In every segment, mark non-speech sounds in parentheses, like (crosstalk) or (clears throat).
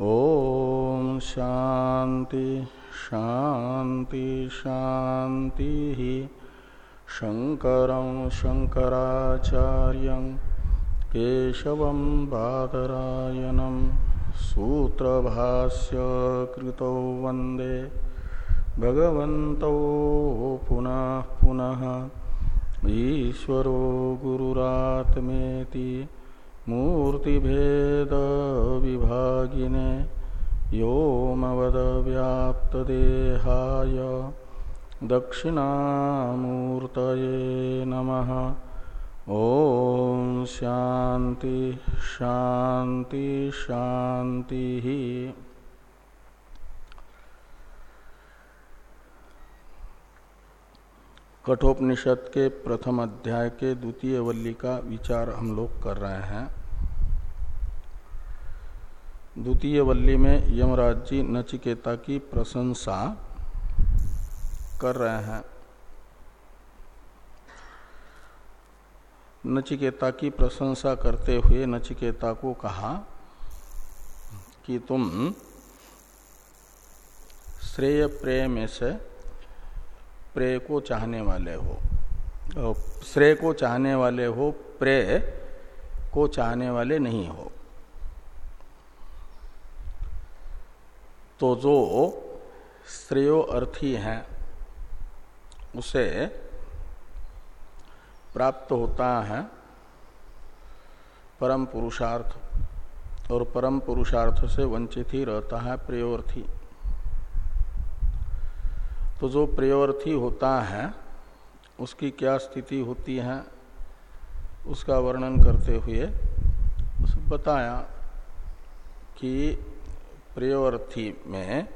ओम शांति शांति शांति शंकर शंकराचार्य, केशव बादरायनम सूत्र भाष्य कृत वंदे भगवत पुनः पुनः, ईश्वरो गुरुरात्मेति। मूर्तिभेद विभागिने व्योमवदव्याप्तदेहाय दक्षिणामूर्तये नमः। ॐ शान्ति शान्ति शान्तिः। कठोपनिषद के प्रथम अध्याय के द्वितीय वल्ली का विचार हम लोग कर रहे हैं। द्वितीय वल्ली में यमराज जी नचिकेता की प्रशंसा कर रहे हैं। नचिकेता की प्रशंसा करते हुए नचिकेता को कहा कि तुम श्रेय प्रेय में से प्रेय को चाहने वाले हो। श्रेय को चाहने वाले हो, प्रेय को चाहने वाले नहीं हो। तो जो श्रेयो अर्थी है, उसे प्राप्त होता है परम पुरुषार्थ, और परम पुरुषार्थ से वंचित ही रहता है प्रियोर्थी। तो जो प्रयोर्थी होता है, उसकी क्या स्थिति होती है, उसका वर्णन करते हुए बताया कि प्रयोर्थी में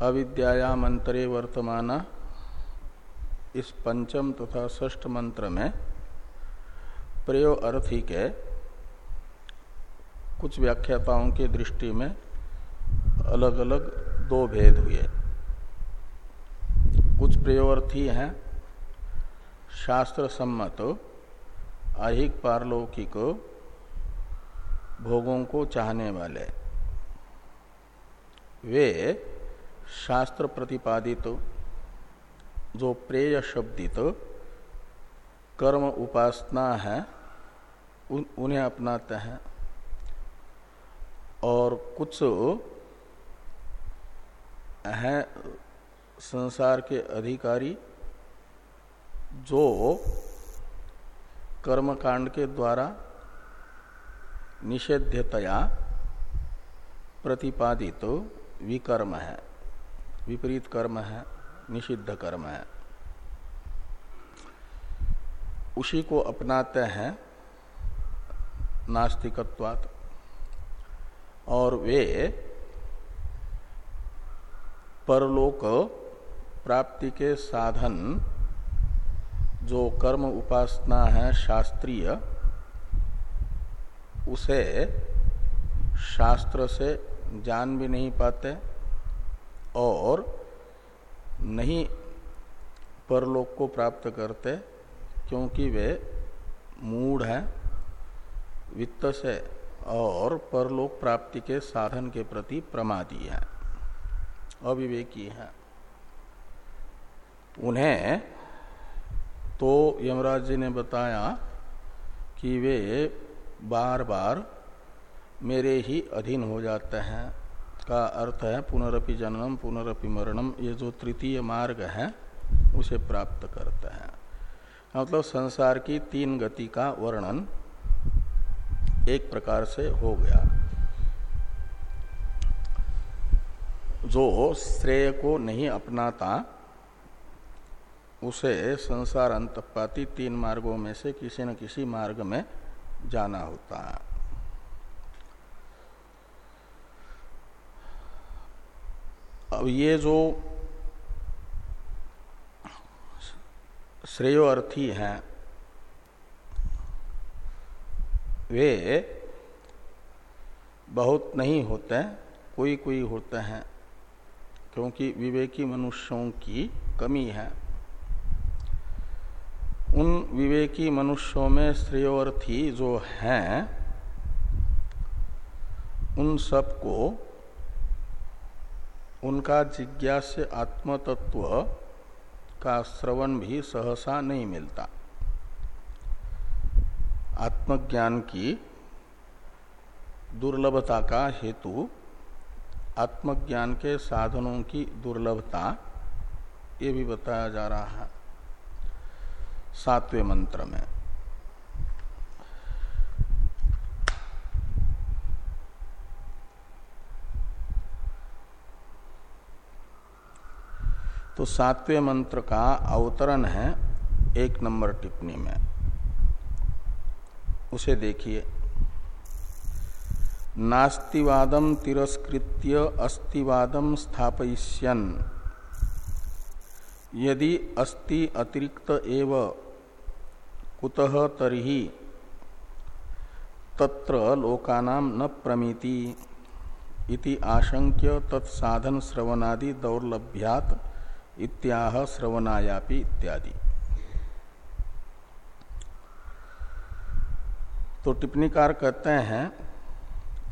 अविद्या मंत्रे वर्तमान, इस पंचम तथा ष्ठ मंत्र में प्रयो अर्थी के कुछ व्याख्याताओं के दृष्टि में अलग अलग दो भेद हुए। कुछ प्रयोर्थी हैं। शास्त्र सम्मत अधिक पारलौकिक भोगों को चाहने वाले। वे शास्त्र प्रतिपादित जो प्रेय शब्दित कर्म उपासना है उन, उन्हें अपनाते हैं। और कुछ हैं संसार के अधिकारी जो कर्मकांड के द्वारा निषेध्यतया प्रतिपादित तो विकर्म है, विपरीत कर्म है, निषिद्ध कर्म है, उसी को अपनाते हैं नास्तिकत्वात। और वे परलोक प्राप्ति के साधन जो कर्म उपासना है शास्त्रीय, उसे शास्त्र से जान भी नहीं पाते और नहीं परलोक को प्राप्त करते क्योंकि वे मूढ़ हैं वित्त से और परलोक प्राप्ति के साधन के प्रति प्रमादी हैं, अविवेकी हैं। उन्हें तो यमराज जी ने बताया कि वे बार बार मेरे ही अधीन हो जाते हैं। का अर्थ है पुनरपि जन्म, पुनरपि मरणम ये जो तृतीय मार्ग है, उसे प्राप्त करते हैं। मतलब संसार की तीन गति का वर्णन एक प्रकार से हो गया। जो श्रेय को नहीं अपनाता उसे संसार अंतपाती तीन मार्गों में से किसी न किसी मार्ग में जाना होता। है अब ये जो श्रेयो अर्थी हैं, वे बहुत नहीं होते, कोई कोई होते हैं, क्योंकि विवेकी मनुष्यों की कमी है। उन विवेकी मनुष्यों में श्रेयोर्थी जो हैं, उन सबको उनका जिज्ञास्य आत्मतत्व का श्रवण भी सहसा नहीं मिलता। आत्मज्ञान की दुर्लभता का हेतु आत्मज्ञान के साधनों की दुर्लभता, ये भी बताया जा रहा है। सातवें मंत्र में। तो सातवें मंत्र का अवतरण है एक नंबर टिप्पणी में। उसे देखिए। नास्तिवादम तिरस्कृत्य अस्तिवादम स्थापयिष्यन। यदि अस्ति अतिरिक्त एव, कुतः तरी तत्र लोकानाम न प्रमिति। इति आशंक्य तत्साधन श्रवणादि दौर्लभ्यात इत्याह श्रवणायापि इत्यादि। तो टिप्पणीकार कहते हैं,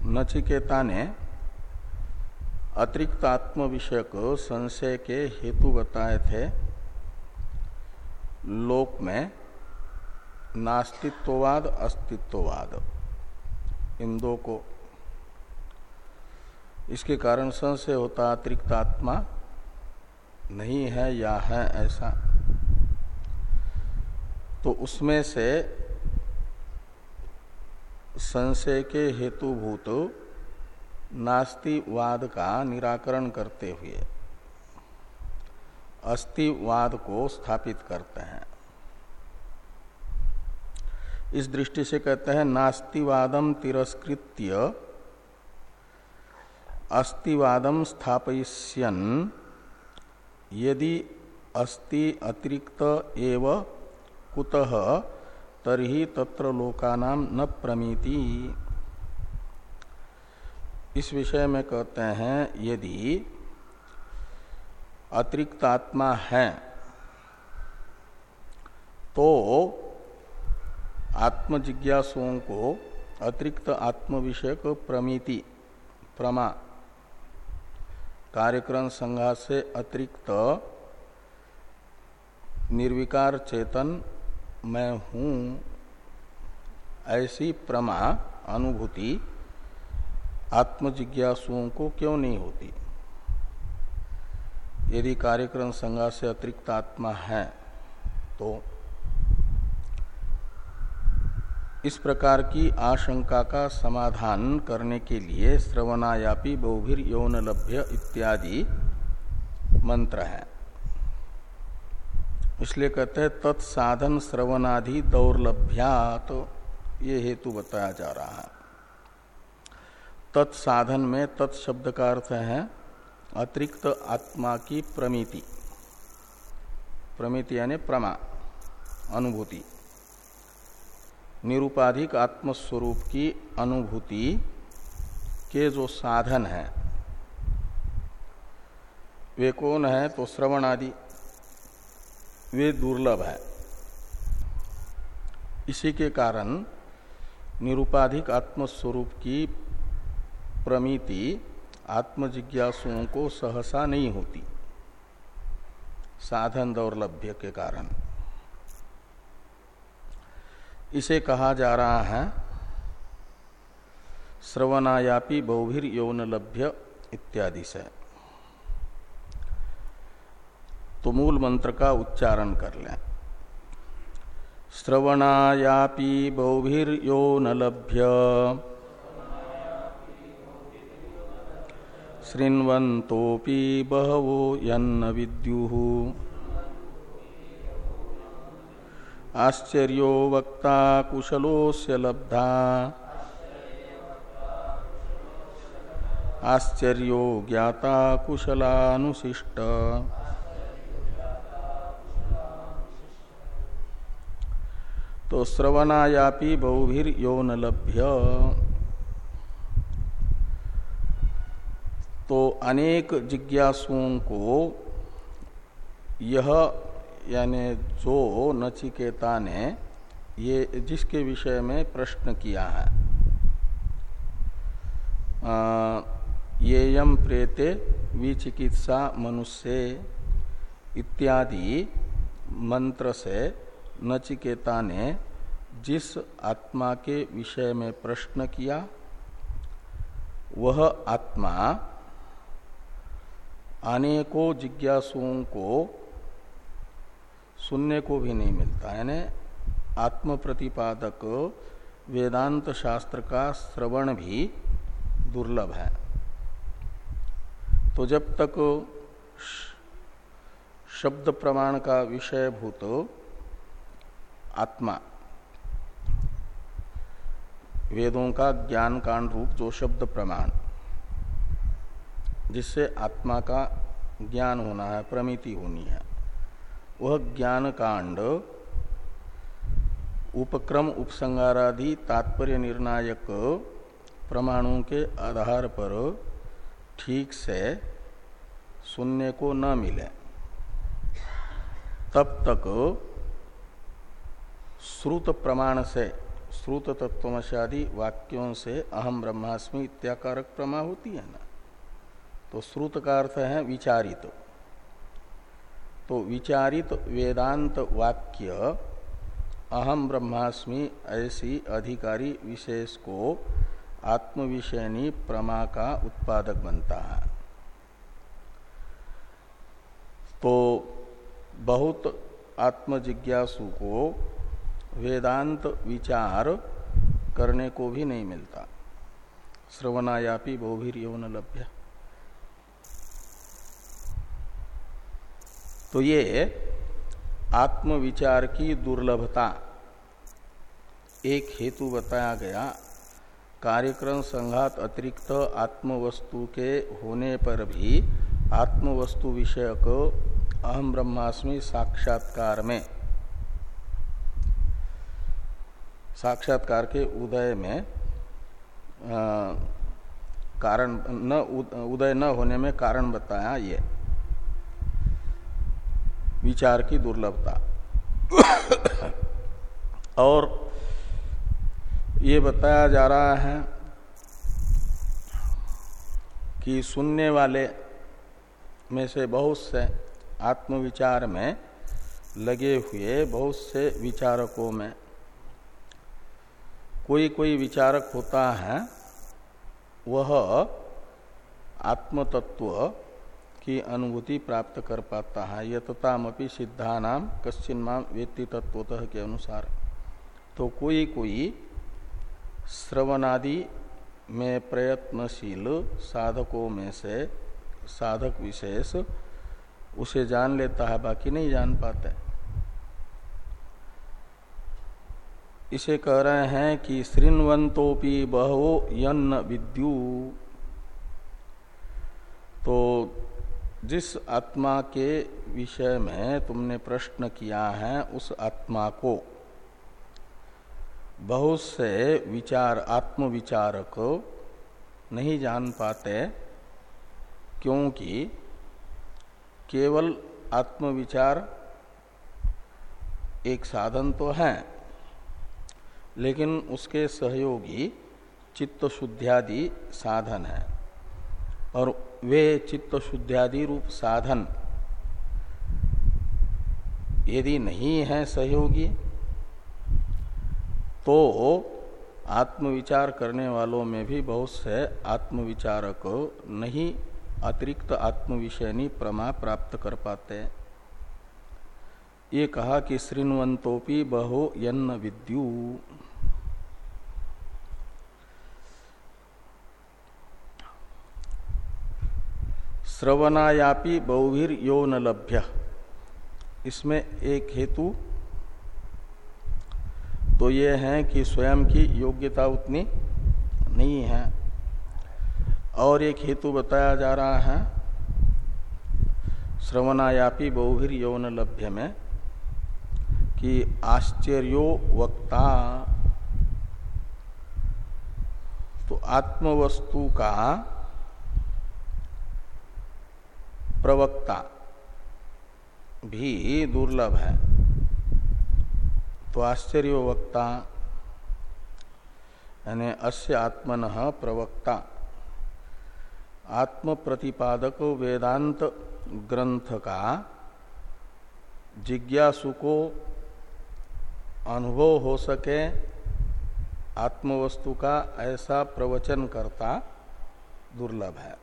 नचिकेता ने अतिरिक्त आत्म विषय को संशय के हेतु बताए थे। लोक में नास्तित्ववाद, अस्तित्ववाद, इन दो को। इसके कारण संशय होता, अतिरिक्त आत्मा नहीं है या है ऐसा। तो उसमें से संशय के हेतुभूत नास्तिवाद का निराकरण करते हुए। अस्तिवाद को स्थापित करते हैं। इस दृष्टि से कहते हैं नास्तिवादम तिरस्कृत्य अस्तिवादम स्थापयिष्यन, यदि अस्ति अतिरिक्त एव कुतः, तरही तत्र लोकानाम न प्रमिति। इस विषय में कहते हैं, यदि अतिरिक्त आत्मा है तो आत्म जिज्ञासुओं को अतिरिक्त आत्म विषयक प्रमिति, प्रमा, कार्यक्रम संघात से अतिरिक्त निर्विकार चेतन मैं हूँ, ऐसी प्रमा अनुभूति आत्मजिज्ञासुओं को क्यों नहीं होती? यदि कार्यक्रम संज्ञा से अतिरिक्त आत्मा है तो इस प्रकार की आशंका का समाधान करने के लिए श्रवणायापी, बहुभिर, यौन लभ्य इत्यादि मंत्र है। इसलिए कहते हैं, तत्साधन श्रवणाधि दौर्लभ्या तो ये हेतु बताया जा रहा है। तत्साधन में तत्शब्द का अर्थ है अतिरिक्त आत्मा की प्रमिति। प्रमिति यानी प्रमा, अनुभूति। निरुपाधिक आत्मस्वरूप की अनुभूति के जो साधन है, वे कौन है? तो श्रवण आदि वे दुर्लभ है। इसी के कारण निरुपाधिक आत्मस्वरूप की प्रमिति आत्मजिज्ञासुओं को सहसा नहीं होती। साधन दौर्लभ्य के कारण। इसे कहा जा रहा है, श्रवणायापी बहुभिर यौन लभ्य इत्यादि से। तो मूल मंत्र का उच्चारण कर लें। श्रवणायापी बहुभिर यौन लभ्य शृण्वन्तोऽपि बहवो यन्न विद्युः। आश्चर्यो वक्ता कुशलोस्य लब्धा। आश्चर्यो ज्ञाता कुशलानुशिष्ट तो श्रवणायापी बहुभिर यौन लभ्य। तो अनेक जिज्ञासुओं को यह, यानी जो नचिकेता ने ये, जिसके विषय में प्रश्न किया है ये यम प्रेते विचिकित्सा मनुष्य इत्यादि मंत्र से नचिकेता ने जिस आत्मा के विषय में प्रश्न किया, वह आत्मा अनेकों जिज्ञासुओं को सुनने को भी नहीं मिलता। यानी आत्म प्रतिपादक वेदांत शास्त्र का श्रवण भी दुर्लभ है। तो जब तक शब्द प्रमाण का विषय भूत आत्मा वेदों का ज्ञान कांड रूप जो शब्द प्रमाण जिससे आत्मा का ज्ञान होना है, प्रमिति होनी है। वह ज्ञान कांड, उपक्रम उपसंगारादि तात्पर्य निर्णायक प्रमाणों के आधार पर ठीक से सुनने को न मिले, तब तक श्रुत प्रमाण से, श्रुत तत्वमशादी वाक्यों से अहम ब्रह्मास्मि इत्याकारक प्रमा होती है ना। तो श्रुत का अर्थ है विचारित। तो विचारित वेदांत वाक्य अहम ब्रह्मास्मि ऐसी अधिकारी विशेष को आत्मविषयनी प्रमा का उत्पादक बनता है। तो बहुत आत्मजिज्ञासु को वेदांत विचार करने को भी नहीं मिलता। श्रवणायापी बहुभीर यौन लभ्य। तो ये आत्मविचार की दुर्लभता। एक हेतु बताया गया कार्यक्रम संघात अतिरिक्त आत्मवस्तु के होने पर भी आत्मवस्तु विषयक अहम ब्रह्मास्मि साक्षात्कार में साक्षात्कार के उदय में आ, कारण न उदय न होने में कारण बताया ये। विचार की दुर्लभता। और ये बताया जा रहा है कि सुनने वाले में से बहुत से आत्मविचार में लगे हुए बहुत से विचारकों में कोई कोई विचारक होता है, वह आत्मतत्व की अनुभूति प्राप्त कर पाता है। यततामपि सिद्धानाम कश्चिन माम व्यक्ति तत्वतः के अनुसार। तो कोई कोई श्रवणादि में प्रयत्नशील साधकों में से साधक विशेष उसे जान लेता है, बाकी नहीं जान पाते। इसे कह रहे हैं कि श्रृणवंतोपि बहो यन्न विद्यु। तो जिस आत्मा के विषय में तुमने प्रश्न किया है, उस आत्मा को। बहुत से विचार, आत्मविचारक नहीं जान पाते, क्योंकि केवल आत्मविचार एक साधन तो है, लेकिन उसके सहयोगी चित्त शुद्ध्यादि साधन है। और वे चित्त शुद्ध्यादि रूप साधन यदि नहीं है सहयोगी तो आत्मविचार करने वालों में भी बहुत से आत्मविचारक नहीं, अतिरिक्त आत्मविषयनी प्रमा प्राप्त कर पाते ये कहा कि श्रृणवंतोपि बहो यन्न विद्यु। श्रवणायापि बहुवीर यो न लभ्य इसमें एक हेतु तो ये है कि स्वयं की योग्यता उतनी नहीं है। और एक हेतु बताया जा रहा है, श्रवणायापी बहुवीर यौन लभ्य में, कि आश्चर्यो वक्ता तो आत्मवस्तु का प्रवक्ता भी दुर्लभ है। तो आश्चर्य वक्ता, यानी अस्य आत्मन प्रवक्ता आत्म प्रतिपादक वेदांत ग्रंथ का जिज्ञासु को अनुभव हो सके, आत्मवस्तु का ऐसा प्रवचन करता दुर्लभ है।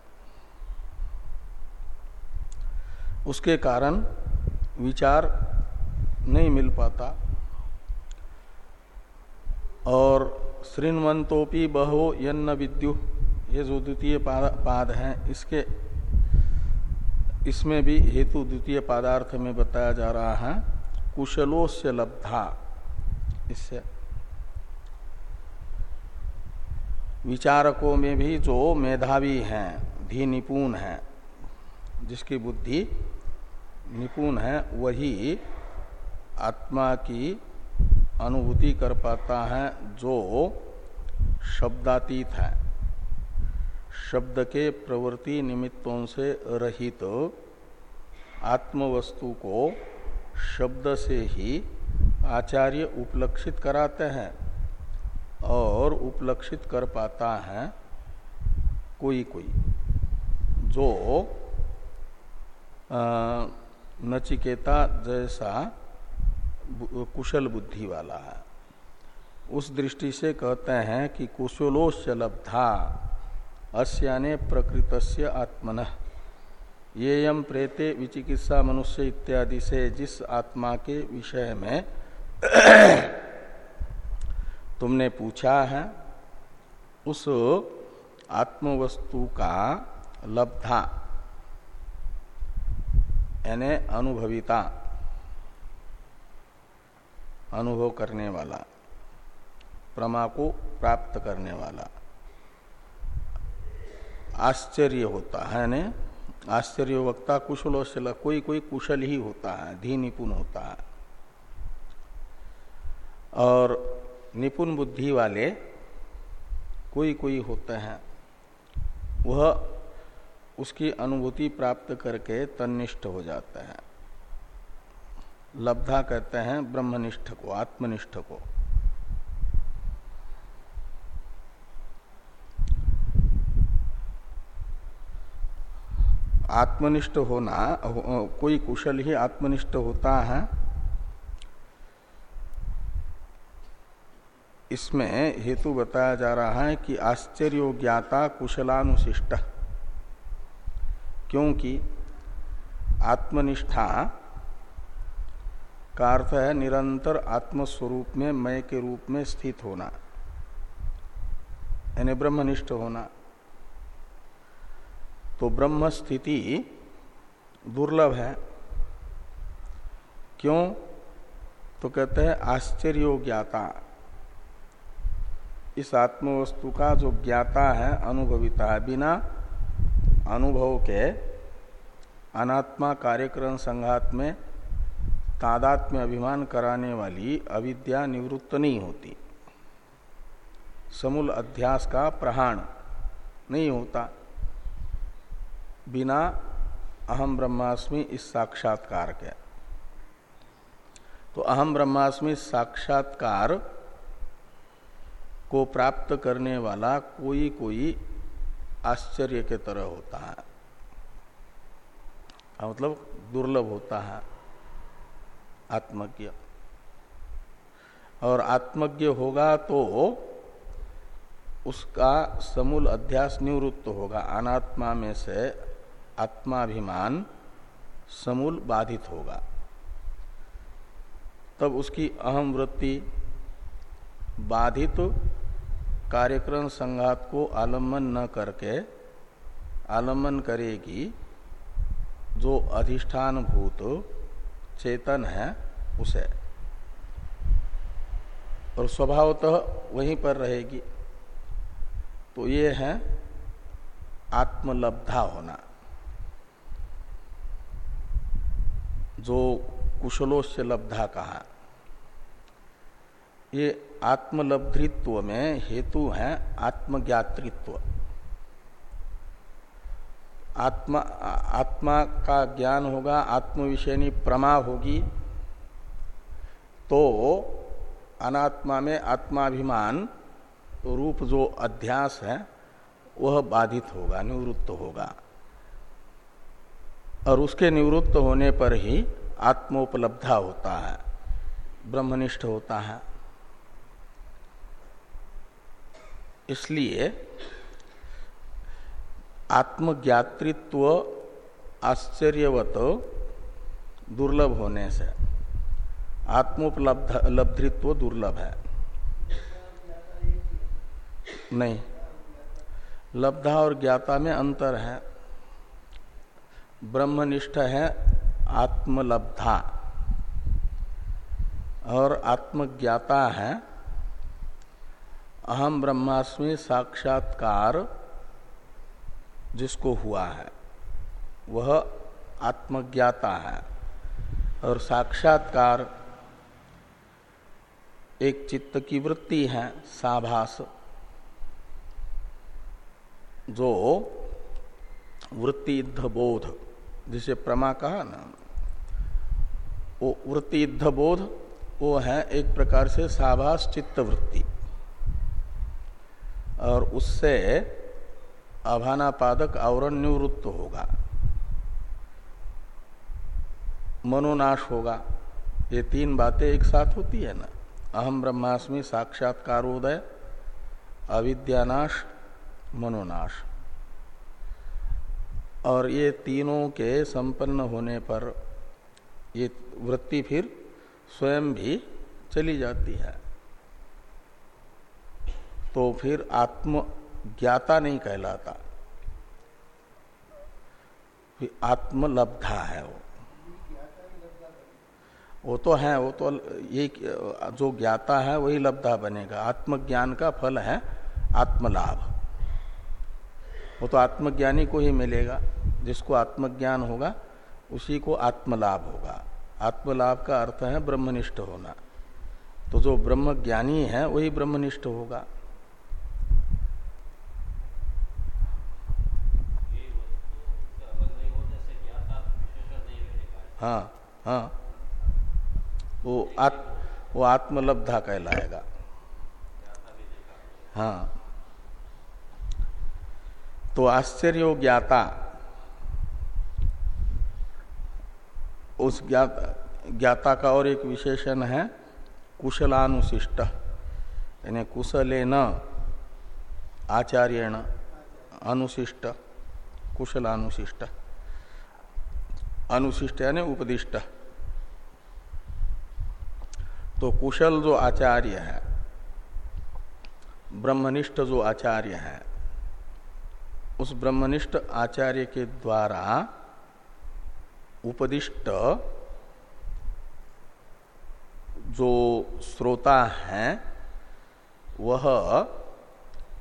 उसके कारण विचार नहीं मिल पाता। और श्रृणवंतोपि बहो यन्न विद्यु, ये जो द्वितीय पाद हैं, इसके, इसमें भी हेतु द्वितीय पादार्थ में बताया जा रहा है। कुशलोस्य लब्धा, इससे। विचारकों में भी जो मेधावी हैं धी निपुण हैं, जिसकी बुद्धि निपुण है, वही आत्मा की अनुभूति कर पाता है जो शब्दातीत है। शब्द के प्रवृत्ति निमित्तों से रहित तो आत्मवस्तु को शब्द से ही आचार्य उपलक्षित कराते हैं और उपलक्षित कर पाता है कोई कोई, जो नचिकेता जैसा कुशल बुद्धि वाला है। उस दृष्टि से कहते हैं कि कुशलोश लब्धा, अस्याने प्रकृत आत्मन। ये यम प्रेते विचिकित्सा मनुष्य इत्यादि से जिस आत्मा के विषय में (clears throat) तुमने पूछा है, उस आत्मवस्तु का लब्धा यानी अनुभविता, अनुभव करने वाला, प्रमा को प्राप्त करने वाला। आश्चर्य होता है ने आश्चर्य वक्ता कुशल कोई कोई कुशल ही होता है, धी निपुण होता है। और निपुण बुद्धि वाले कोई कोई होते हैं, वह उसकी अनुभूति प्राप्त करके तन्निष्ठ हो जाता है। लब्धा कहते हैं ब्रह्मनिष्ठ को, आत्मनिष्ठ को। आत्मनिष्ठ होना, कोई कुशल ही आत्मनिष्ठ होता है, इसमें हेतु बताया जा रहा है कि आश्चर्य ज्ञाता कुशलानुशिष्ट। क्योंकि आत्मनिष्ठा का अर्थ है निरंतर आत्मस्वरूप में, मय के रूप में स्थित होना, यानी ब्रह्मनिष्ठ होना। तो ब्रह्म स्थिति दुर्लभ है। क्यों? तो कहते हैं आश्चर्य ज्ञाता। इस आत्मवस्तु का जो ज्ञाता है, अनुभविता बिना अनुभव के अनात्मा कार्यक्रम संघात में तादात्म्य अभिमान कराने वाली अविद्या निवृत्त नहीं होती। समूल अध्यास का प्रहाण नहीं होता। बिना अहम ब्रह्मास्मि इस साक्षात्कार के। तो अहम ब्रह्मास्मि साक्षात्कार को प्राप्त करने वाला कोई कोई आश्चर्य के तरह होता है। मतलब दुर्लभ होता है। आत्मज्ञ। और आत्मज्ञ होगा तो उसका समूल अध्यास निवृत्त होगा। अनात्मा में से आत्माभिमान समूल बाधित होगा। तब उसकी अहम वृत्ति बाधित कार्यक्रम संघात को आलंबन न करके आलंबन करेगी, जो अधिष्ठान भूत चेतन है, उसे। और स्वभावतः वहीं पर रहेगी। तो ये है आत्मलब्धा होना। जो कुशलोस्य लब्धा कहा। ये आत्मलब्धित्व में हेतु है आत्मज्ञातृत्व। आत्मा आत्मा का ज्ञान होगा आत्म विषयनी प्रमा होगी तो अनात्मा में आत्माभिमान रूप जो अध्यास है, वह बाधित होगा, निवृत्त होगा। और उसके निवृत्त होने पर ही आत्मोपलब्धा होता है, ब्रह्मनिष्ठ होता है। इसलिए आत्मज्ञातृत्व आश्चर्यवत दुर्लभ होने से, आत्मोपलब्ध, लब्धित्व दुर्लभ है। नहीं, लब्धा और ज्ञाता में अंतर है। ब्रह्मनिष्ठ है आत्मलब्धा और आत्मज्ञाता है अहम ब्रह्मास्मि साक्षात्कार जिसको हुआ है, वह आत्मज्ञाता है। और साक्षात्कार एक चित्त की वृत्ति है, साभास, जो वृत्ति बोध जिसे प्रमा कहा ना, वो वृत्ति बोध वो है एक प्रकार से साभास चित्त वृत्ति। और उससे अभानापादक आवरण निवृत्त होगा। मनोनाश होगा। ये तीन बातें एक साथ होती है ना? अहम ब्रह्मास्मि साक्षात्कारोदय अविद्यानाश, मनोनाश। और ये तीनों के संपन्न होने पर ये वृत्ति फिर स्वयं भी चली जाती है। तो फिर आत्म ज्ञाता नहीं कहलाता। आत्मलब्धा है वो। वो तो है, वो तो ये जो ज्ञाता है, वही लब्धा बनेगा। आत्मज्ञान का फल है आत्मलाभ। वो तो आत्मज्ञानी को ही मिलेगा। जिसको आत्मज्ञान होगा, उसी को आत्मलाभ होगा। आत्मलाभ का अर्थ है ब्रह्मनिष्ठ होना। तो जो ब्रह्मज्ञानी है, वही ब्रह्मनिष्ठ होगा। हाँ हाँ। वो आत्म वो आत्मलब्धा कहलाएगा। हाँ। तो आश्चर्य ज्ञाता, उस ज्ञाता ज्ञाता का और एक विशेषण है, कुशलानुशिष्ट। यानी कुशले न आचार्यण अनुशिष्ट, कुशलानुशिष्ट। अनुशिष्ट यानी उपदिष्ट। तो कुशल जो आचार्य है, ब्रह्मनिष्ठ जो आचार्य है, उस ब्रह्मनिष्ठ आचार्य के द्वारा उपदिष्ट जो श्रोता है, वह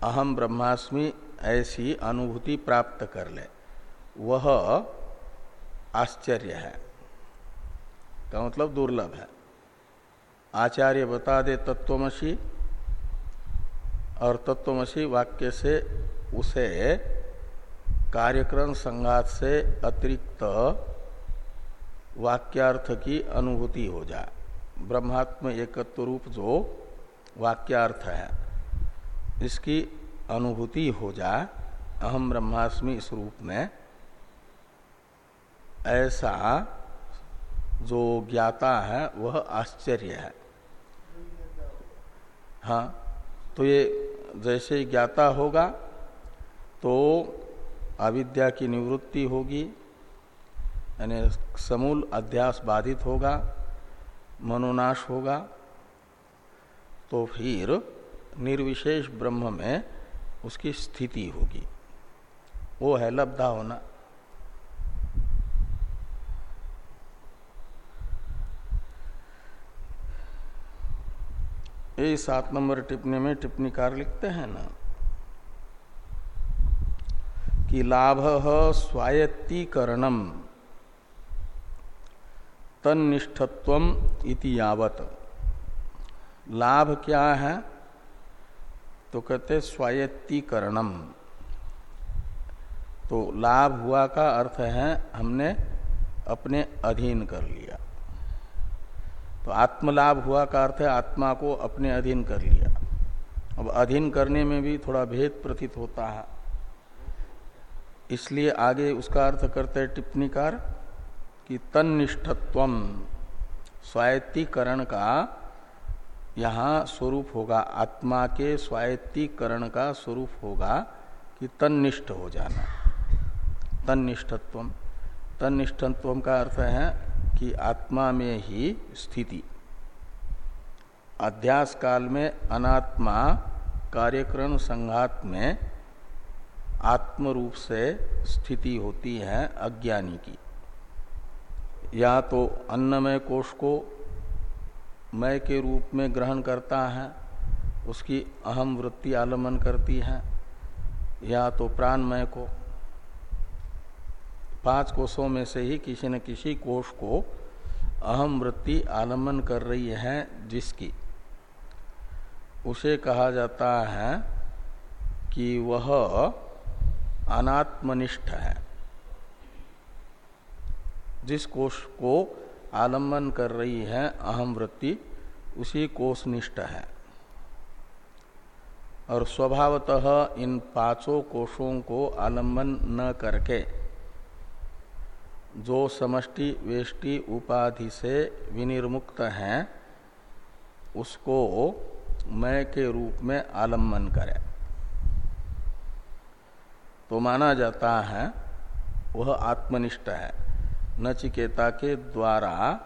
अहम ब्रह्मास्मि ऐसी अनुभूति प्राप्त कर ले। वह आश्चर्य है। का मतलब दुर्लभ है। आचार्य बता दे तत्वमसी, और तत्वमसी वाक्य से उसे कार्यक्रम संघात से अतिरिक्त वाक्यार्थ की अनुभूति हो जाए ब्रह्मात्म एकत्व रूप जो वाक्यार्थ है, इसकी अनुभूति हो जाए अहम ब्रह्मास्मि इस रूप में। ऐसा जो ज्ञाता है, वह आश्चर्य है। हाँ तो ये जैसे ही ज्ञाता होगा तो अविद्या की निवृत्ति होगी, यानी समूल अध्यास बाधित होगा, मनोनाश होगा तो फिर निर्विशेष ब्रह्म में उसकी स्थिति होगी। वो है लब्धा होना। ये सात नंबर टिप्पणी में टिप्पणीकार लिखते हैं ना, कि लाभ स्वायत्तीकरणम तनिष्ठत्व इति यावत। लाभ क्या है? तो कहते स्वायत्तीकरणम। तो लाभ हुआ का अर्थ है हमने अपने अधीन कर लिया। तो आत्मलाभ हुआ का अर्थ है आत्मा को अपने अधीन कर लिया। अब अधीन करने में भी थोड़ा भेद प्रतीत होता है। इसलिए आगे उसका अर्थ करते हैं टिप्पणीकार कि तनिष्ठत्व स्वायत्तीकरण का यहाँ स्वरूप होगा। आत्मा के स्वायत्तीकरण का स्वरूप होगा कि तनिष्ठ हो जाना। तनिष्ठत्व तनिष्ठत्व का अर्थ है कि आत्मा में ही स्थिति। अध्यास काल में अनात्मा कार्यक्रम संघात में आत्म रूप से स्थिति होती है अज्ञानी की। या तो अन्नमय कोष को मय के रूप में ग्रहण करता है, उसकी अहम वृत्ति आलमन करती है, या तो प्राणमय को पाँच कोषों में से ही किसी न किसी कोष को अहम वृत्ति आलमन कर रही है जिसकी। उसे कहा जाता है कि वह अनात्मनिष्ठ है। जिस कोष को आलंबन कर रही है, अहम वृत्ति, उसी कोषनिष्ठ है। और स्वभावतः इन पाँचों कोषों को आलंबन न करके जो समष्टि वेष्टि उपाधि से विनिर्मुक्त हैं, उसको मय के रूप में आलंबन करें। तो माना जाता है, वह आत्मनिष्ठ है। नचिकेता के द्वारा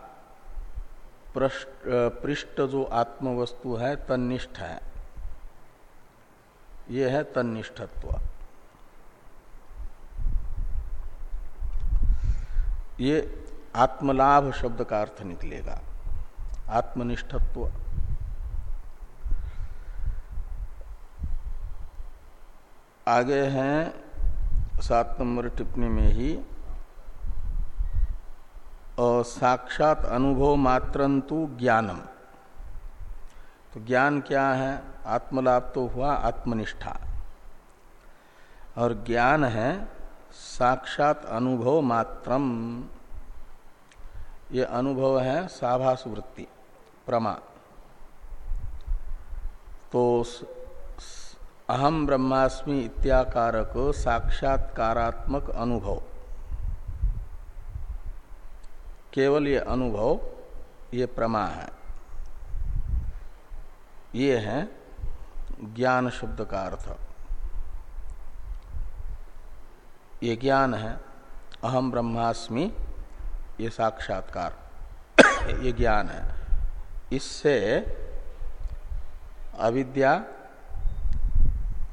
पृष्ठ जो आत्मवस्तु है, तन्निष्ठ है। यह है तन्निष्ठत्व। ये आत्मलाभ शब्द का अर्थ निकलेगा। आत्मनिष्ठत्व। आगे हैं, सात नंबर टिप्पणी में ही और साक्षात अनुभव मात्रंतु ज्ञानम। तो ज्ञान क्या है? आत्मलाभ तो हुआ आत्मनिष्ठा। और ज्ञान है साक्षात अनुभव मात्रम। ये अनुभव है साभास वृत्ति, प्रमा। तो अहम ब्रह्मास्मि इत्याकारक साक्षात्कारात्मक अनुभव। केवल ये अनुभव, ये प्रमा है। ये है ज्ञान शब्द का अर्थ। ये ज्ञान है। अहम ब्रह्मास्मि, ये साक्षात्कार। (coughs) ये ज्ञान है। इससे अविद्या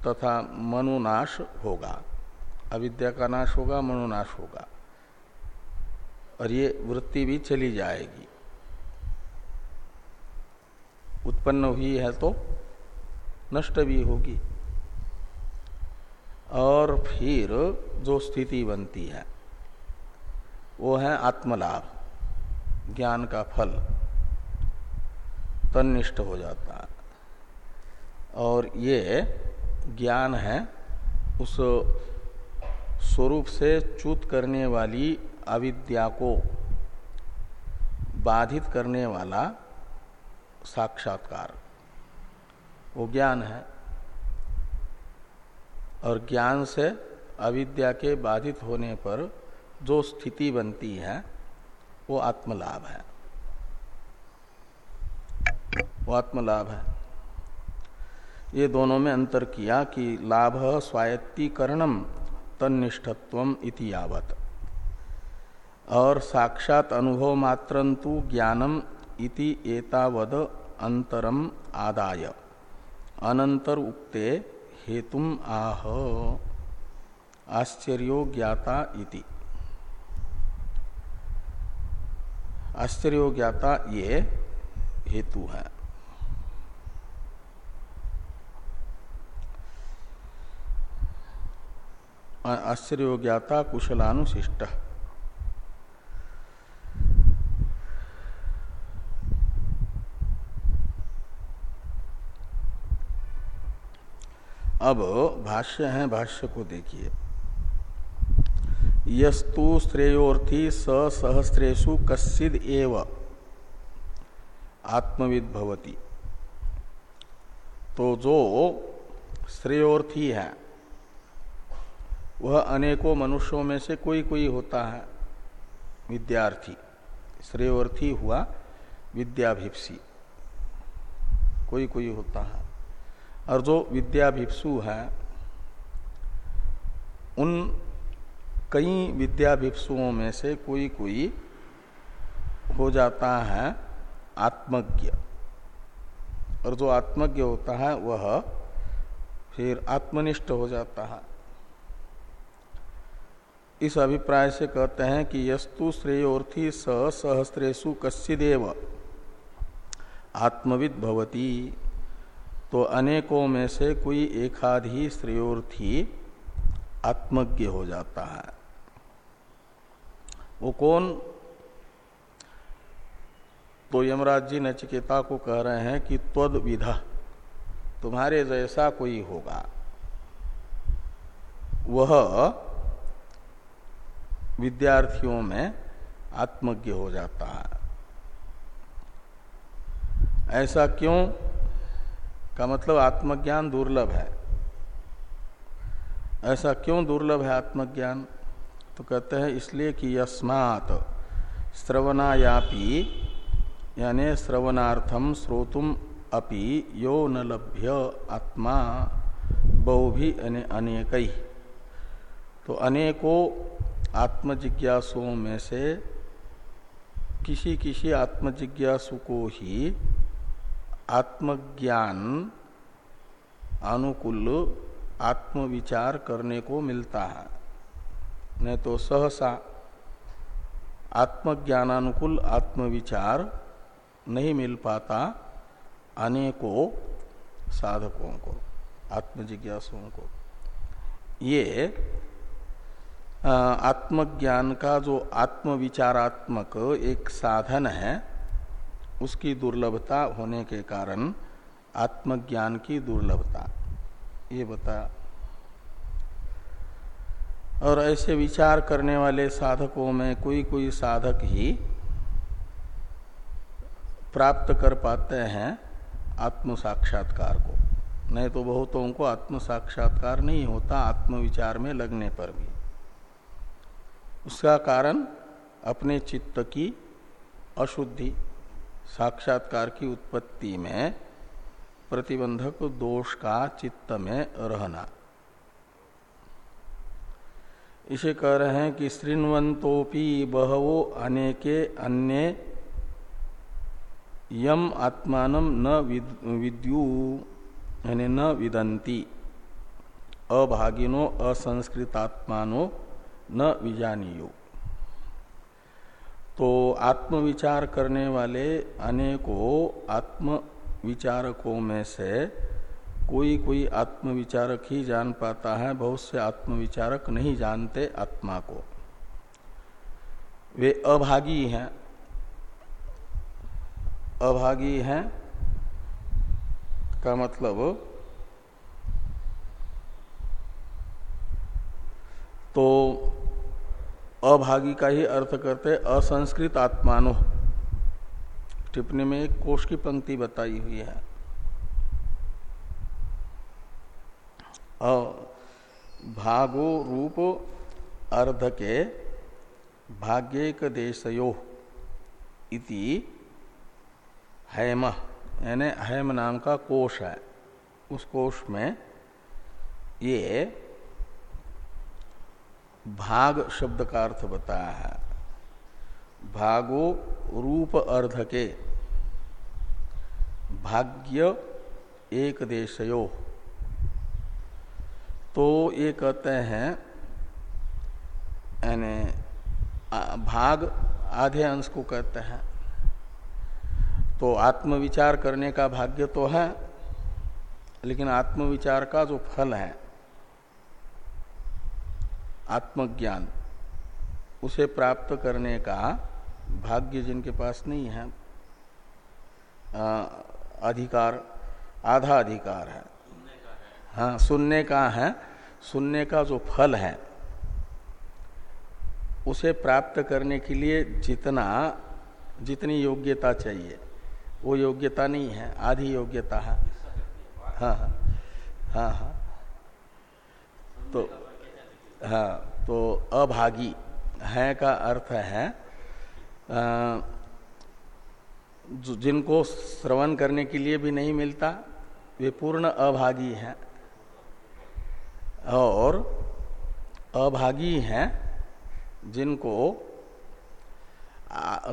तथा मनोनाश होगा। अविद्या का नाश होगा, मनोनाश होगा। और ये वृत्ति भी चली जाएगी। उत्पन्न हुई है तो नष्ट भी होगी। और फिर जो स्थिति बनती है, वो है आत्मलाभ, ज्ञान का फल, तनिष्ठ हो जाता है। और ये ज्ञान है, उस स्वरूप से च्युत करने वाली अविद्या को बाधित करने वाला साक्षात्कार। वो ज्ञान है। और ज्ञान से अविद्या के बाधित होने पर जो स्थिति बनती है, वो आत्मलाभ है। वो आत्मलाभ है। ये दोनों में अंतर किया कि लाभ स्वायत्तीकरणम तनिष्ठत्व इति यावत। और साक्षात अनुभव मात्रंतु ज्ञानम इति एतावद अंतरम आदाय। अनंतर उक्ते हेतुम आह। आश्चर्यो ज्ञाता इति। आश्चर्यो ज्ञाता ये हेतु है। आश्चर्य ज्ञाता कुशलानुशिष्ट। अब भाष्य है, भाष्य को देखिए। यस्तु श्रेयोर्थी स सहस्रेशु कश्चिद एव आत्मविद भवती। तो जो श्रेयोर्थी है, वह अनेकों मनुष्यों में से कोई कोई होता है, विद्यार्थी। श्रेयोर्थी हुआ विद्याभिप्सी। कोई कोई होता है। और जो विद्याभिप्सु है, उन कई विद्याभिप्सुओं में से कोई कोई हो जाता है आत्मज्ञ। और जो आत्मज्ञ होता है, वह फिर आत्मनिष्ठ हो जाता है। इस अभिप्राय से कहते हैं कि यस्तु श्रेयोर्थी स सहस्रेशु कश्चिदेव। आत्मविद भवती। तो अनेकों में से कोई एकाध ही श्रेयोर्थी आत्मज्ञ हो जाता है। वो कौन? तो यमराज जी नचिकेता को कह रहे हैं कि त्वद विध, तुम्हारे जैसा कोई होगा। वह विद्यार्थियों में आत्मज्ञ हो जाता है। ऐसा क्यों? का मतलब आत्मज्ञान दुर्लभ है। ऐसा क्यों दुर्लभ है आत्मज्ञान? तो कहते हैं, इसलिए कि यस्मात श्रवणायापी, यानी श्रवणार्थम श्रोतुम अपि यो न लभ्य आत्मा बहु भी अनेक। तो अनेकों आत्मजिज्ञासुओं में से किसी किसी आत्मजिज्ञासु को ही आत्मज्ञान अनुकूल आत्मविचार करने को मिलता है। नहीं तो सहसा आत्मज्ञानानुकूल आत्मविचार नहीं मिल पाता अनेकों साधकों को, आत्मजिज्ञासुओं को। ये आत्मज्ञान का जो आत्मविचारात्मक एक साधन है उसकी दुर्लभता होने के कारण आत्मज्ञान की दुर्लभता। ये बता। और ऐसे विचार करने वाले साधकों में कोई कोई साधक ही प्राप्त कर पाते हैं आत्म साक्षात्कार को। नहीं तो बहुतों को आत्म साक्षात्कार नहीं होता, आत्मविचार में लगने पर भी। उसका कारण अपने चित्त की अशुद्धि। साक्षात्कार की उत्पत्ति में प्रतिबंधक दोष का चित्त में रहना। इसे कह रहे हैं कि श्रृणवंतोपि बहवो अनेके अन्य यम आत्मान न विद्यु, यानी न विदंती, अभागिनो, असंस्कृतात्मानो, न विजानियो। तो आत्मविचार करने वाले अनेकों आत्म विचारकों में से कोई कोई आत्मविचारक ही जान पाता है, बहुत से आत्मविचारक नहीं जानते आत्मा को। वे अभागी हैं। अभागी हैं का मतलब तो अभागी का ही अर्थ करते असंस्कृत आत्मानो। टिप्पणी में एक कोष की पंक्ति बताई हुई है। भागो रूप अर्ध के भाग्यक देशयो इति हैम। यानी हैम नाम का कोष है। उस कोष में ये भाग शब्द का अर्थ बताया है। भागो रूप अर्ध के भाग्य एक देशयो। तो ये कहते हैं, यानी भाग आधे अंश को कहते हैं। तो आत्मविचार करने का भाग्य तो है, लेकिन आत्मविचार का जो फल है आत्मज्ञान उसे प्राप्त करने का भाग्य जिनके पास नहीं है आ, अधिकार आधा अधिकार है। हाँ सुनने का है सुनने का जो फल है उसे प्राप्त करने के लिए जितना जितनी योग्यता चाहिए वो योग्यता नहीं है आधी योग्यता है। हाँ हाँ हाँ हाँ। तो हाँ तो अभागी है का अर्थ है जिनको श्रवण करने के लिए भी नहीं मिलता, वे पूर्ण अभागी हैं। और अभागी हैं जिनको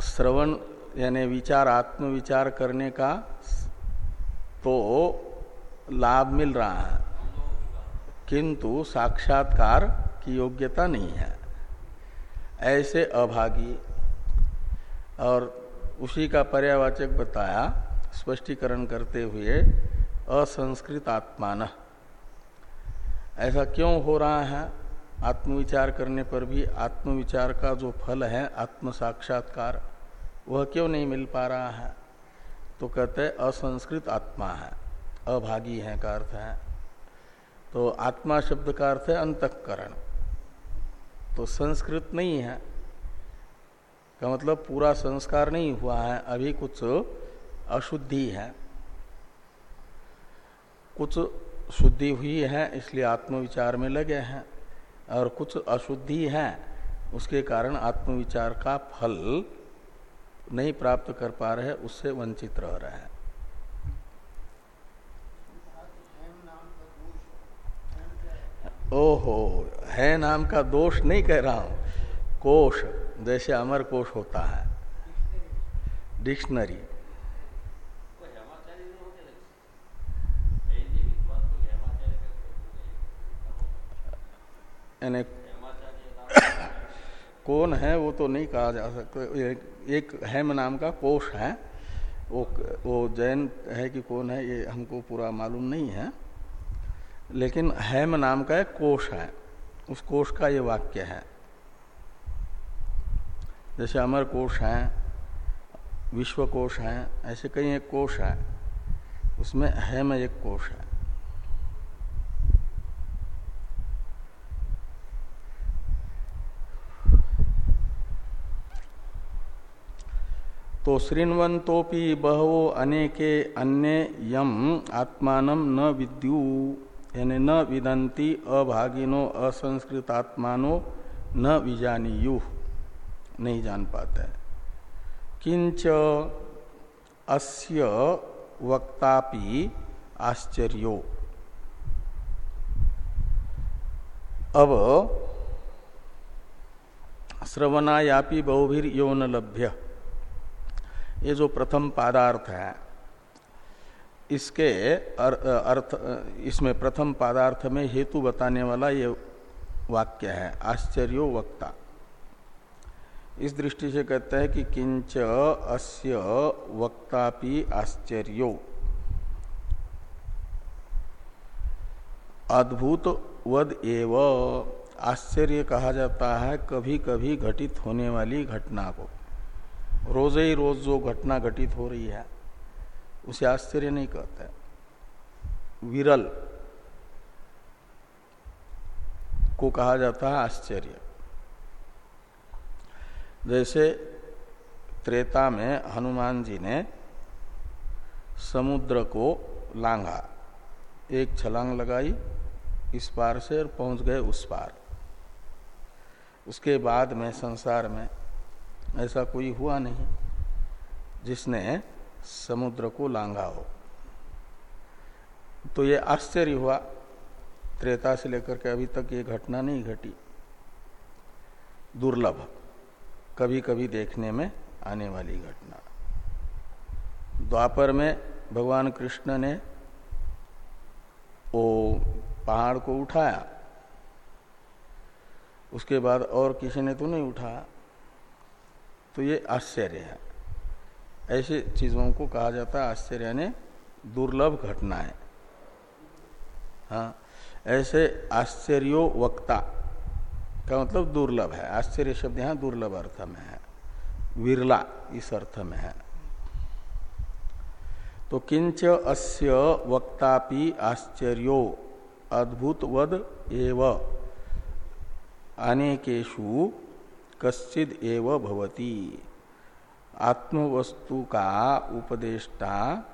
श्रवण यानी विचार, आत्मविचार करने का तो लाभ मिल रहा है। किंतु साक्षात्कार की योग्यता नहीं है। ऐसे अभागी और उसी का पर्यावाचक बताया, स्पष्टीकरण करते हुए, असंस्कृत आत्मान। ऐसा क्यों हो रहा है? आत्मविचार करने पर भी आत्मविचार का जो फल है, आत्म साक्षात्कार, वह क्यों नहीं मिल पा रहा है? तो कहते असंस्कृत आत्मा है। अभागी है का अर्थ है। तो आत्मा शब्द का अर्थ है अंतकरण। तो संस्कृत नहीं है। का मतलब पूरा संस्कार नहीं हुआ है, अभी कुछ अशुद्धि है। कुछ शुद्धि हुई है, इसलिए आत्मविचार में लगे हैं। और कुछ अशुद्धि है, उसके कारण आत्मविचार का फल नहीं प्राप्त कर पा रहे, उससे वंचित रह रहे हैं। ओहो है नाम का दोष नहीं कह रहा हूँ। कोश जैसे अमर कोश होता है। डिक्शनरी। कौन है वो तो नहीं कहा जा सकता। एक, एक हेम नाम का कोश है। वो वो जैन है कि कौन है ये हमको पूरा मालूम नहीं है। लेकिन हेम नाम का एक कोश है। उस कोश का ये वाक्य है। जैसे अमर कोश है, विश्व कोश है, ऐसे कई एक कोश है। उसमें हेम एक कोश है। तो श्रृणवंतोपि बहवो अनेके अन्य यम आत्मान न विद्यु। यानी न विदंती अभागिनो असंस्कृत आत्मानो न विजानीयु। नहीं जान पाते किंच अस्य वक्तापि आश्चर्यो। अब श्रवणायापि बहुभिर यौन लभ्य। ये जो प्रथम पादार्थ है इसके अर, अर्थ इसमें प्रथम पादार्थ में हेतु बताने वाला ये वाक्य है आश्चर्यो वक्ता। इस दृष्टि से कहते हैं कि किंच अस्य वक्तापि आश्चर्यो। अद्भुत वद एव आश्चर्य कहा जाता है कभी कभी घटित होने वाली घटना को। रोज ही रोज जो घटना घटित हो रही है उसे आश्चर्य नहीं कहते विरल को कहा जाता है आश्चर्य। जैसे त्रेता में हनुमान जी ने समुद्र को लांघा, एक छलांग लगाई, इस पार से और पहुँच गए उस पार। उसके बाद में संसार में ऐसा कोई हुआ नहीं जिसने समुद्र को लांगा हो। तो ये आश्चर्य हुआ, त्रेता से लेकर के अभी तक ये घटना नहीं घटी। दुर्लभ कभी कभी देखने में आने वाली घटना। द्वापर में भगवान कृष्ण ने वो पहाड़ को उठाया। उसके बाद और किसी ने तो नहीं उठाया। तो ये आश्चर्य है। ऐसे चीज़ों को कहा जाता है आश्चर्य ने दुर्लभ घटनाएँ। हाँ ऐसे आश्चर्यो वक्ता का मतलब दुर्लभ है। आश्चर्य शब्द यहाँ दुर्लभ अर्थ में है। विरला इस अर्थ में है। तो किंच अस्य वक्तापि आश्चर्यो अद्भुतवद एव अनेकेशु कश्चिद एव भवती। आत्मवस्तु का उपदेष्टा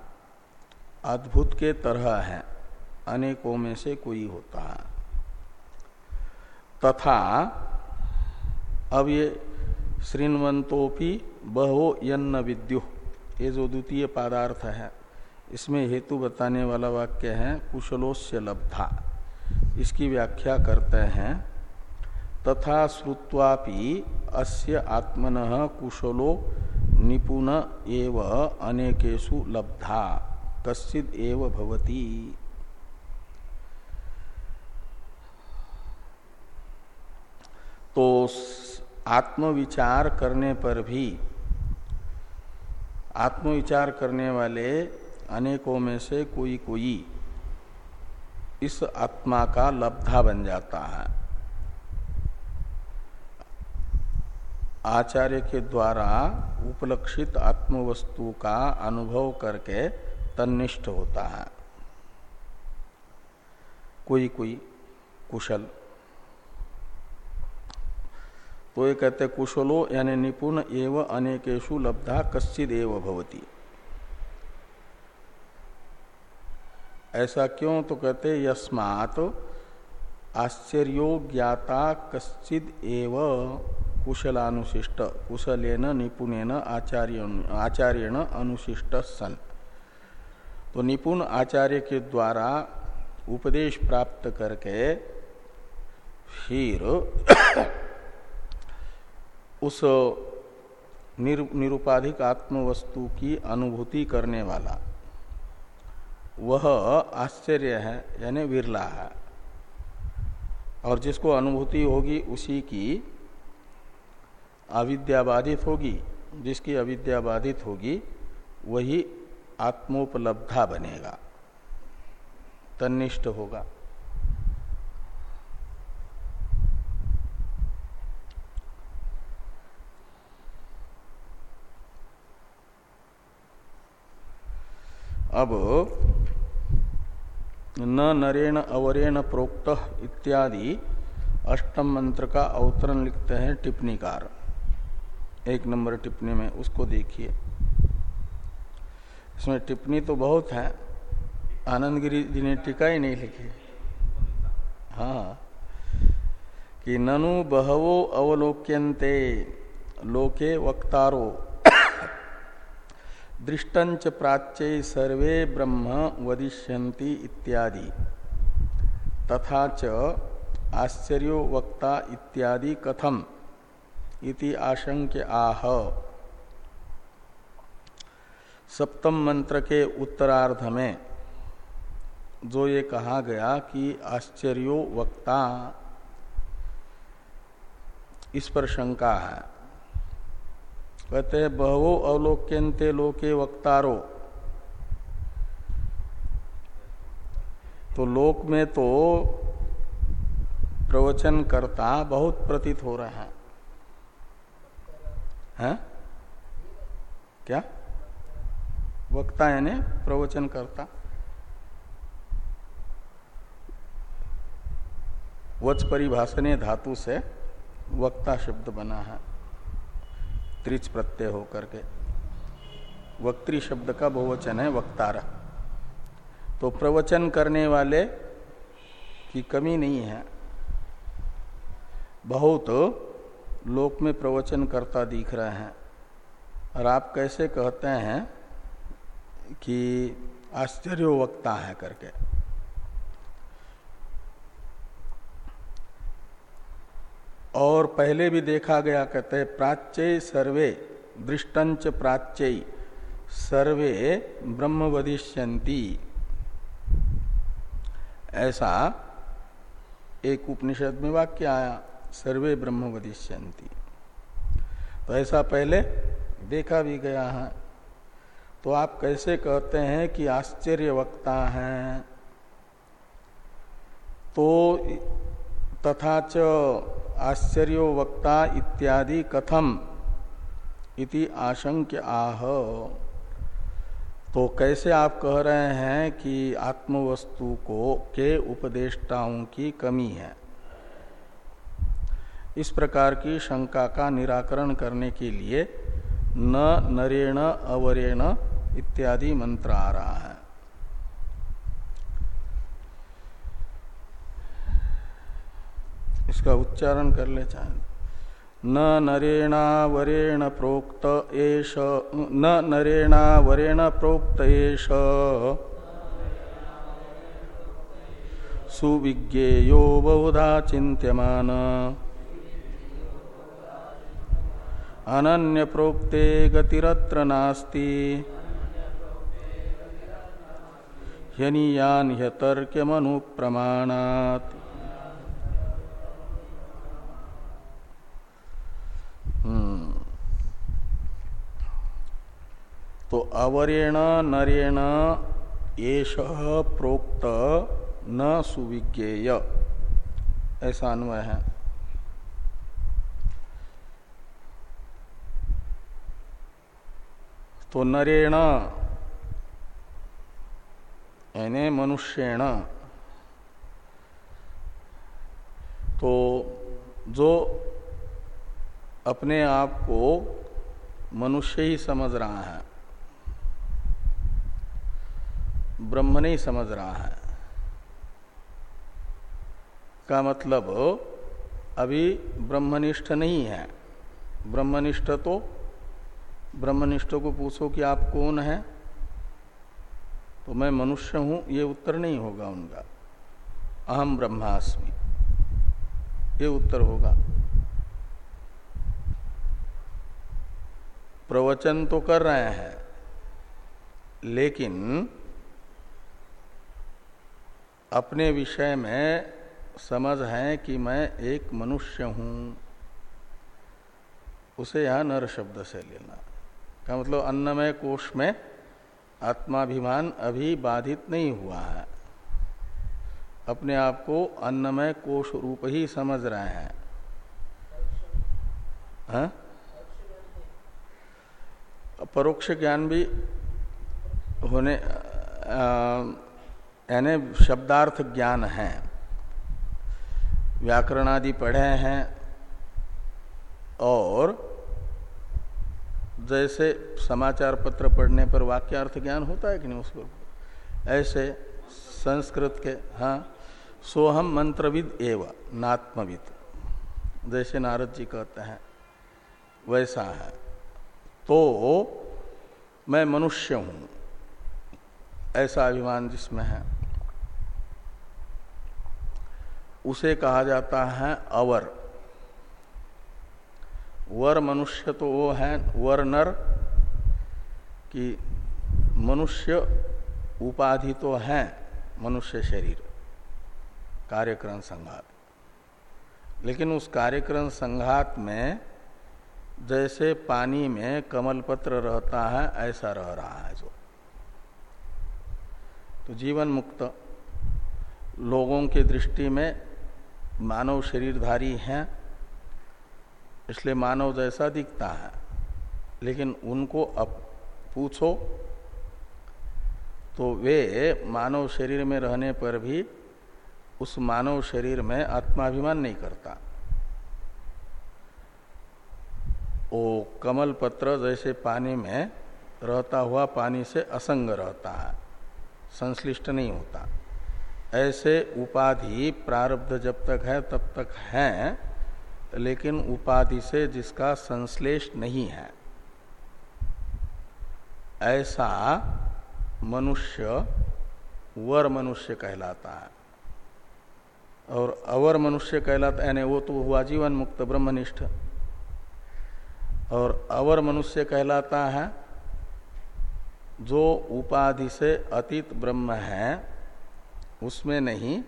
अद्भुत के तरह है। अनेकों में से कोई होता है। तथा अब ये श्रृणवंतोपि बहो यन्न विद्यु। ये जो द्वितीय पदार्थ है, इसमें हेतु बताने वाला वाक्य है, कुशलोस्य लब्धा। इसकी व्याख्या करते हैं। तथा श्रुत्वापि अस्य आत्मन कुशलो निपुण एव अनेकेशु लब्धा कश्चित एव भवती। तो आत्मविचार करने पर भी, आत्मविचार करने वाले अनेकों में से कोई कोई इस आत्मा का लब्धा बन जाता है। आचार्य के द्वारा उपलक्षित आत्मवस्तु का अनुभव करके तन्निष्ठ होता है। कोई कोई कुशल। तो ये कहते कुशलो यानी निपुण एवं अनेकेशु लब्धा कश्चित एव भवती। ऐसा क्यों? तो कहते यस्मात आश्चर्यो ज्ञाता कश्चिद एव कुशलानुशिष्ट कुशलेन निपुणेन आचार्य आचार्यण अनुशिष्ट सन तो निपुण आचार्य के द्वारा उपदेश प्राप्त करके फिर (coughs) उस निर, निरुपाधिक आत्मवस्तु की अनुभूति करने वाला वह आश्चर्य है यानी विरला है। और जिसको अनुभूति होगी उसी की अविद्या बाधित होगी, जिसकी अविद्या बाधित होगी, वही आत्मोपलब्धा बनेगा तनिष्ठ होगा। अब न नरेण अवरेण प्रोक्त इत्यादि अष्टम मंत्र का अवतरण लिखते हैं टिप्पणीकार। एक नंबर टिप्पणी में उसको देखिए। इसमें टिप्पणी तो बहुत है आनंद गिरी जी ने टीका ही नहीं लिखी। हाँ कि ननु बहवो अवलोक्यन्ते, लोके वक्तारो। दृष्टंच प्राच्य सर्वे ब्रह्म वदिष्यन्ति इत्यादि। तथा च आश्चर्यो वक्ता इत्यादि कथम। इति आशंक्य आह। सप्तम मंत्र के उत्तरार्ध में जो ये कहा गया कि आश्चर्यो वक्ता, इस पर शंका है। कहते हैं, बहवो अवलोक्यंते लोके वक्तारो। तो लोक में तो प्रवचन करता बहुत प्रतीत हो रहा है। हैं? क्या? वक्ता यानी प्रवचन करता। वच परिभाषणे धातु से वक्ता शब्द बना है। त्रिच प्रत्यय होकर के। वक्त्री शब्द का बहुवचन है वक्तारा। तो प्रवचन करने वाले की कमी नहीं है। बहुत लोक में प्रवचन करता दिख रहे हैं। और आप कैसे कहते हैं कि आश्चर्य वक्ता है करके? और पहले भी देखा गया कहते हैं, प्राच्य सर्वे, दृष्टंच प्राच्य, सर्वे ब्रह्म वदिष्यंती ऐसा एक उपनिषद में वाक्य आया। सर्वे ब्रह्म वदिष्यंती तो ऐसा पहले देखा भी गया है। तो आप कैसे कहते हैं कि आश्चर्य वक्ता हैं? तो तथा च आश्चर्यो वक्ता इत्यादि कथम इति आशंक्य आह। तो कैसे आप कह रहे हैं कि आत्मवस्तु को के उपदेष्टाओं की कमी है? इस प्रकार की शंका का निराकरण करने के लिए न नरेण अवरेण इत्यादि मंत्र आ रहा है। इसका उच्चारण कर ले चाहे। न नरेणावरेण प्रोक्त एष, न नरेणावरेण प्रोक्त एष। सुविज्ञेयो बहुधा चिंत्यमान अनन्य प्रोक्ते गतिरत्र नास्ति। ह्यनीयान ह्यतर्क्यमनु प्रमाणात् हम्म। तो अवरेण नरेण, एष प्रोक्त न सुविज्ञेय। ऐसा अन्वय। है तो नरेण। यानी मनुष्यण। तो जो अपने आप को मनुष्य ही समझ रहा है, ब्रह्म नहीं समझ रहा है, का मतलब अभी ब्रह्मनिष्ठ नहीं है। ब्रह्मनिष्ठ तो ब्रह्मनिष्ठ को पूछो कि आप कौन है? तो मैं मनुष्य हूँ, ये उत्तर नहीं होगा उनका। अहम ब्रह्मास्मि। ये उत्तर होगा। प्रवचन तो कर रहे हैं, लेकिन अपने विषय में समझ है कि मैं एक मनुष्य हूँ। उसे यहाँ नर शब्द से लेना। का मतलब अन्नमय कोष में आत्माभिमान अभी बाधित नहीं हुआ है। अपने आप को अन्नमय कोष रूप ही समझ रहे हैं। हा? परोक्ष ज्ञान भी होने यानी शब्दार्थ ज्ञान है। व्याकरण आदि पढ़े हैं और जैसे समाचार पत्र पढ़ने पर वाक्यार्थ ज्ञान होता है कि नहीं उसको? ऐसे संस्कृत के हाँ सोहम मंत्रविद एव, नात्मविद। जैसे नारद जी कहते हैं, वैसा है। तो मैं मनुष्य हूँ, ऐसा अभिमान जिसमें है। उसे कहा जाता है अवर। वर मनुष्य तो वो है, वर नर, कि मनुष्य उपाधि तो है, मनुष्य शरीर। कार्यक्रम संघात। लेकिन उस कार्यक्रम संघात में जैसे पानी में कमल पत्र रहता है, ऐसा रह रहा है जो। तो जीवन मुक्त, लोगों के दृष्टि में मानव शरीरधारी हैं इसलिए मानव जैसा दिखता है। लेकिन उनको अब पूछो तो वे मानव शरीर में रहने पर भी उस मानव शरीर में आत्माभिमान नहीं करता। वो कमल पत्र जैसे पानी में रहता हुआ पानी से असंग रहता है, संश्लिष्ट नहीं होता। ऐसे उपाधि प्रारब्ध जब तक है, तब तक है लेकिन उपाधि से जिसका संश्लेष नहीं है। ऐसा मनुष्य वर मनुष्य कहलाता है। और अवर मनुष्य कहलाता, यानी वो तो हुआ जीवन मुक्त, ब्रह्मनिष्ठ। और अवर मनुष्य कहलाता है, जो उपाधि से अतीत ब्रह्म है, उसमें नहीं,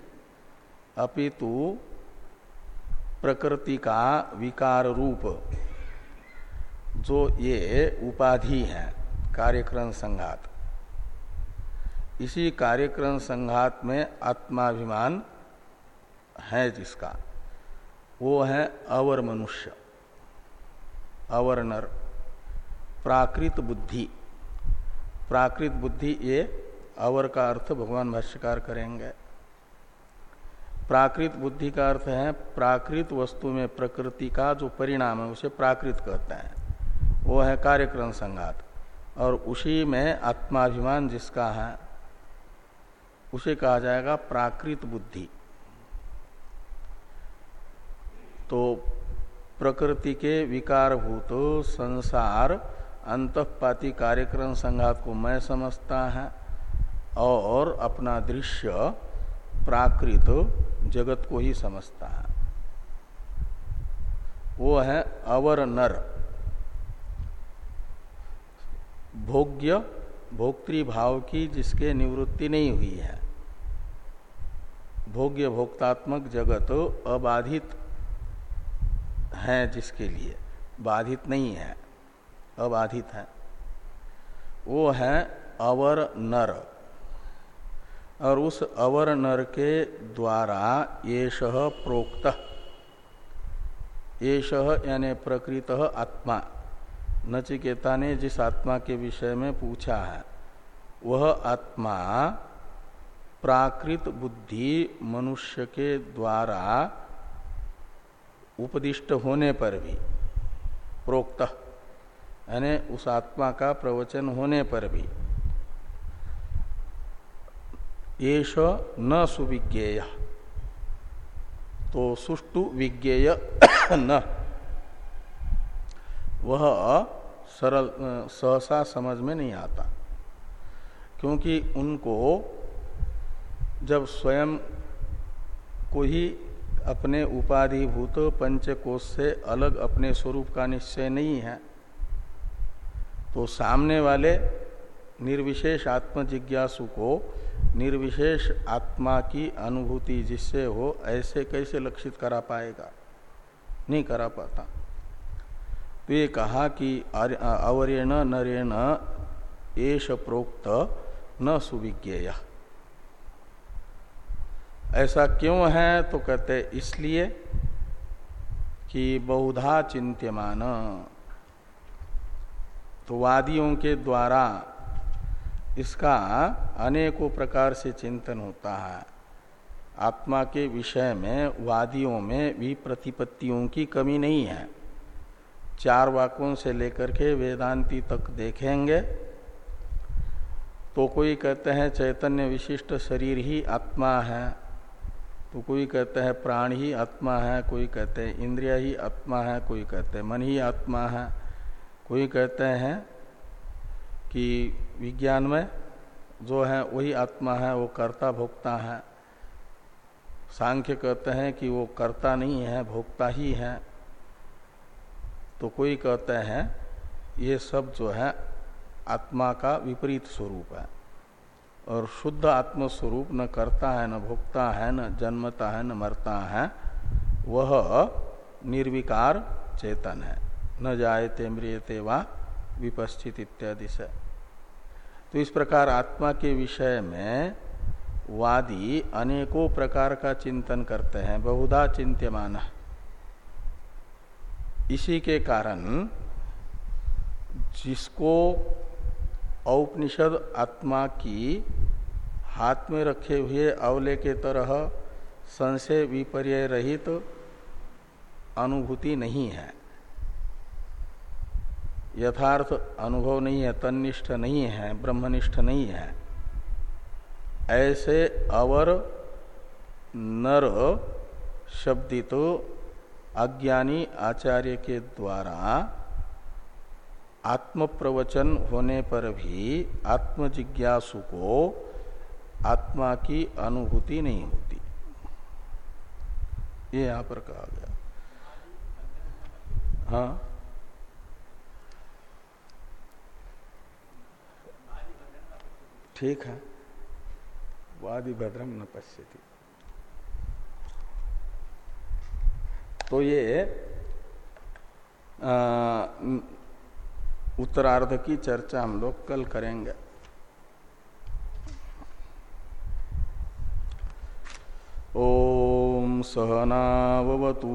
अपितु प्रकृति का विकार रूप, जो ये उपाधि है, कार्यक्रम संघात। इसी कार्यक्रम संघात में आत्माभिमान है जिसका। वो है अवर मनुष्य, अवर नर, प्राकृत बुद्धि। प्राकृत बुद्धि ये अवर का अर्थ भगवान भाष्यकार करेंगे। प्राकृत बुद्धि का अर्थ है, प्राकृत वस्तु में प्रकृति का जो परिणाम है, उसे प्राकृत कहते हैं। वो है कार्यक्रम संघात। और उसी में आत्माभिमान जिसका है, उसे कहा जाएगा प्राकृत बुद्धि। तो प्रकृति के विकारभूत संसार, अंतपाती कार्यक्रम संघात को मैं समझता है, और अपना दृश्य प्राकृत जगत को ही समझता है। वो है अवर नर। भोग्य भोक्तृभाव की जिसके निवृत्ति नहीं हुई है। भोग्य भोक्तात्मक जगत अबाधित है जिसके लिए। बाधित नहीं है, अबाधित है। वो है अवर नर। और उस अवर नर के द्वारा येष प्रोक्त। येष यानी प्रकृत आत्मा। नचिकेता ने जिस आत्मा के विषय में पूछा है, वह आत्मा प्राकृत बुद्धि मनुष्य के द्वारा उपदिष्ट होने पर भी प्रोक्त। यानी उस आत्मा का प्रवचन होने पर भी। येष न सुविज्ञेय। तो सुष्टु विज्ञेय न। वह सरल सहसा समझ में नहीं आता। क्योंकि उनको जब स्वयं को ही अपने उपाधिभूत पंचकोश से अलग अपने स्वरूप का निश्चय नहीं है तो सामने वाले निर्विशेष आत्मजिज्ञासु को निर्विशेष आत्मा की अनुभूति जिससे हो, ऐसे कैसे लक्षित करा पाएगा? नहीं करा पाता। तो ये कहा कि अवरेण नरेण एश प्रोक्त न सुविज्ञेय। ऐसा क्यों है? तो कहते इसलिए कि बहुधा चिंत्यमान। तो वादियों के द्वारा इसका अनेकों प्रकार से चिंतन होता है। आत्मा के विषय में, वादियों में भी प्रतिपत्तियों की कमी नहीं है। चार वाक्यों से लेकर के वेदांति तक देखेंगे तो कोई कहते हैं चैतन्य विशिष्ट शरीर ही आत्मा है तो कोई कहते हैं प्राण ही आत्मा है, कोई कहते हैं इंद्रिया ही आत्मा है, कोई कहते हैं मन ही आत्मा है, कोई कहते हैं कि विज्ञान में जो है, वही आत्मा है, वो कर्ता भोक्ता है। सांख्य कहते हैं कि वो कर्ता नहीं है, भोक्ता ही है। तो कोई कहते हैं, ये सब जो है, आत्मा का विपरीत स्वरूप है। और शुद्ध आत्म स्वरूप न करता है, न भोक्ता है, न जन्मता है, न मरता है, वह निर्विकार चेतन है। न जायते, मृियते वा विपश्चित इत्यादि से। तो इस प्रकार आत्मा के विषय में वादी अनेकों प्रकार का चिंतन करते हैं, बहुधा चिंत्यमान। इसी के कारण जिसको औपनिषद आत्मा की हाथ में रखे हुए अवले के तरह संशय विपर्य रहित तो अनुभूति नहीं है। यथार्थ अनुभव नहीं है तनिष्ठ नहीं है, ब्रह्मनिष्ठ नहीं है। ऐसे अवर नर शब्दित अज्ञानी आचार्य के द्वारा आत्म प्रवचन होने पर भी आत्म जिज्ञासु को आत्मा की अनुभूति नहीं होती। ये यहाँ पर कहा गया। हाँ? ठीक है। वादि भद्रम न पश्यति। तो ये उत्तरार्ध की चर्चा हम लोग कल करेंगे। ओम सहनावतु।